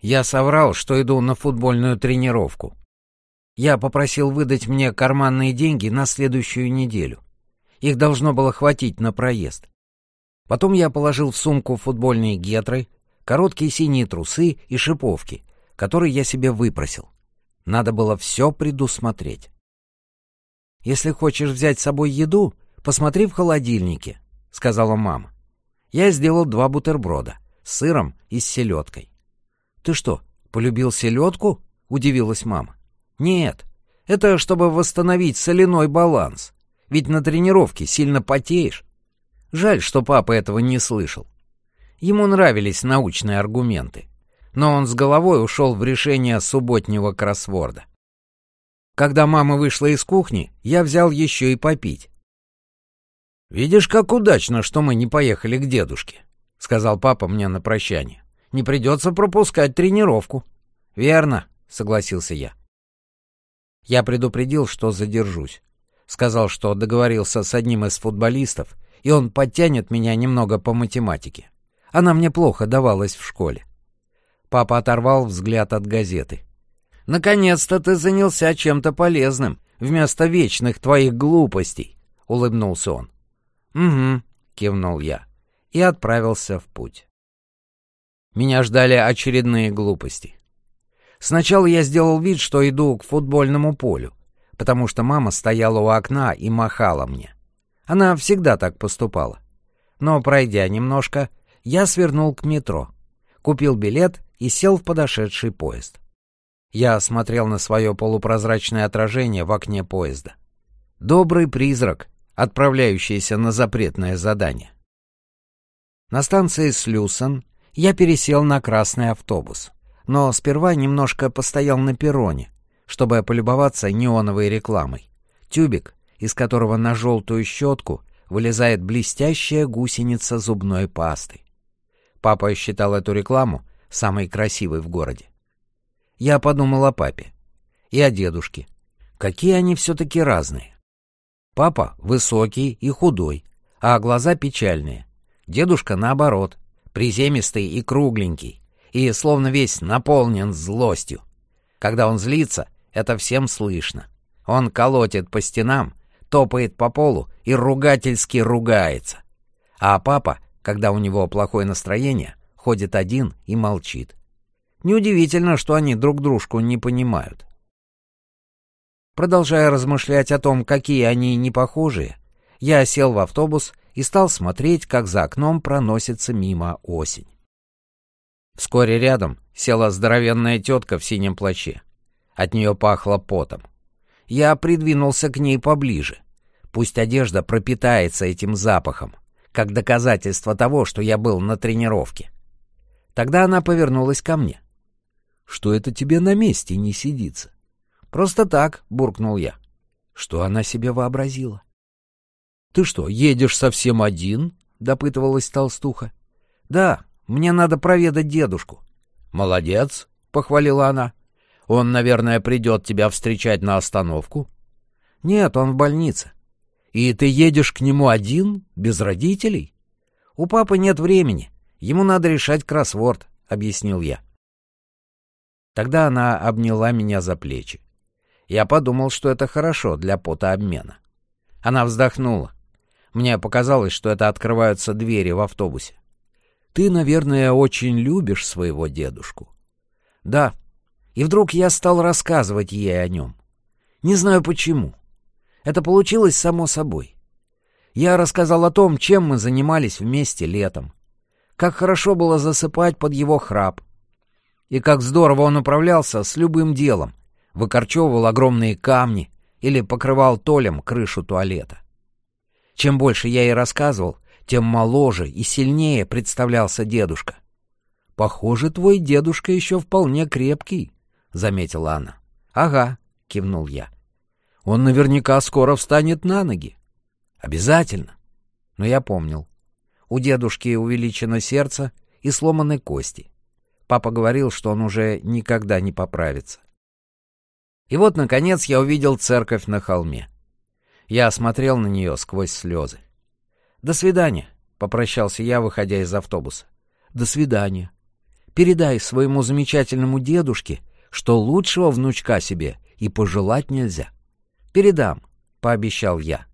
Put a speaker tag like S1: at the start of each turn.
S1: Я соврал, что иду на футбольную тренировку. Я попросил выдать мне карманные деньги на следующую неделю. Их должно было хватить на проезд. Потом я положил в сумку футбольные гетры, короткие синие трусы и шиповки, которые я себе выпросил. Надо было все предусмотреть. «Если хочешь взять с собой еду, посмотри в холодильнике», — сказала мама. Я сделал два бутерброда с сыром и с селедкой. «Ты что, полюбил селедку?» — удивилась мама. «Нет, это чтобы восстановить соляной баланс. Ведь на тренировке сильно потеешь. Жаль, что папа этого не слышал. Ему нравились научные аргументы, но он с головой ушел в решение субботнего кроссворда. Когда мама вышла из кухни, я взял еще и попить. «Видишь, как удачно, что мы не поехали к дедушке», — сказал папа мне на прощание. «Не придется пропускать тренировку». «Верно», — согласился я. Я предупредил, что задержусь. Сказал, что договорился с одним из футболистов, и он подтянет меня немного по математике. Она мне плохо давалась в школе. Папа оторвал взгляд от газеты. «Наконец-то ты занялся чем-то полезным, вместо вечных твоих глупостей», — улыбнулся он. «Угу», — кивнул я и отправился в путь. Меня ждали очередные глупости. Сначала я сделал вид, что иду к футбольному полю, потому что мама стояла у окна и махала мне. Она всегда так поступала. Но, пройдя немножко, я свернул к метро, купил билет и сел в подошедший поезд. Я смотрел на свое полупрозрачное отражение в окне поезда. Добрый призрак, отправляющийся на запретное задание. На станции Слюсон я пересел на красный автобус, но сперва немножко постоял на перроне, чтобы полюбоваться неоновой рекламой. Тюбик, из которого на желтую щетку вылезает блестящая гусеница зубной пасты. Папа считал эту рекламу самой красивой в городе. Я подумал о папе и о дедушке. Какие они все-таки разные. Папа высокий и худой, а глаза печальные. Дедушка, наоборот, приземистый и кругленький, и словно весь наполнен злостью. Когда он злится, это всем слышно. Он колотит по стенам, топает по полу и ругательски ругается. А папа, когда у него плохое настроение, ходит один и молчит. Неудивительно, что они друг дружку не понимают. Продолжая размышлять о том, какие они непохожие, я сел в автобус и стал смотреть, как за окном проносится мимо осень. Вскоре рядом села здоровенная тетка в синем плаще. От нее пахло потом. Я придвинулся к ней поближе. Пусть одежда пропитается этим запахом, как доказательство того, что я был на тренировке. Тогда она повернулась ко мне. «Что это тебе на месте не сидится?» «Просто так», — буркнул я. Что она себе вообразила? «Ты что, едешь совсем один?» — допытывалась толстуха. «Да, мне надо проведать дедушку». «Молодец», — похвалила она. «Он, наверное, придет тебя встречать на остановку?» «Нет, он в больнице». «И ты едешь к нему один, без родителей?» «У папы нет времени. Ему надо решать кроссворд», — объяснил я. Тогда она обняла меня за плечи. Я подумал, что это хорошо для потообмена. Она вздохнула. Мне показалось, что это открываются двери в автобусе. «Ты, наверное, очень любишь своего дедушку». «Да». И вдруг я стал рассказывать ей о нем. Не знаю почему. Это получилось само собой. Я рассказал о том, чем мы занимались вместе летом. Как хорошо было засыпать под его храп. И как здорово он управлялся с любым делом, выкорчевывал огромные камни или покрывал толем крышу туалета. Чем больше я ей рассказывал, тем моложе и сильнее представлялся дедушка. «Похоже, твой дедушка еще вполне крепкий», — заметила она. «Ага», — кивнул я. «Он наверняка скоро встанет на ноги». «Обязательно». Но я помнил. У дедушки увеличено сердце и сломаны кости. Папа говорил, что он уже никогда не поправится. И вот, наконец, я увидел церковь на холме. Я осмотрел на нее сквозь слезы. «До свидания», — попрощался я, выходя из автобуса. «До свидания. Передай своему замечательному дедушке, что лучшего внучка себе и пожелать нельзя». «Передам», — пообещал я.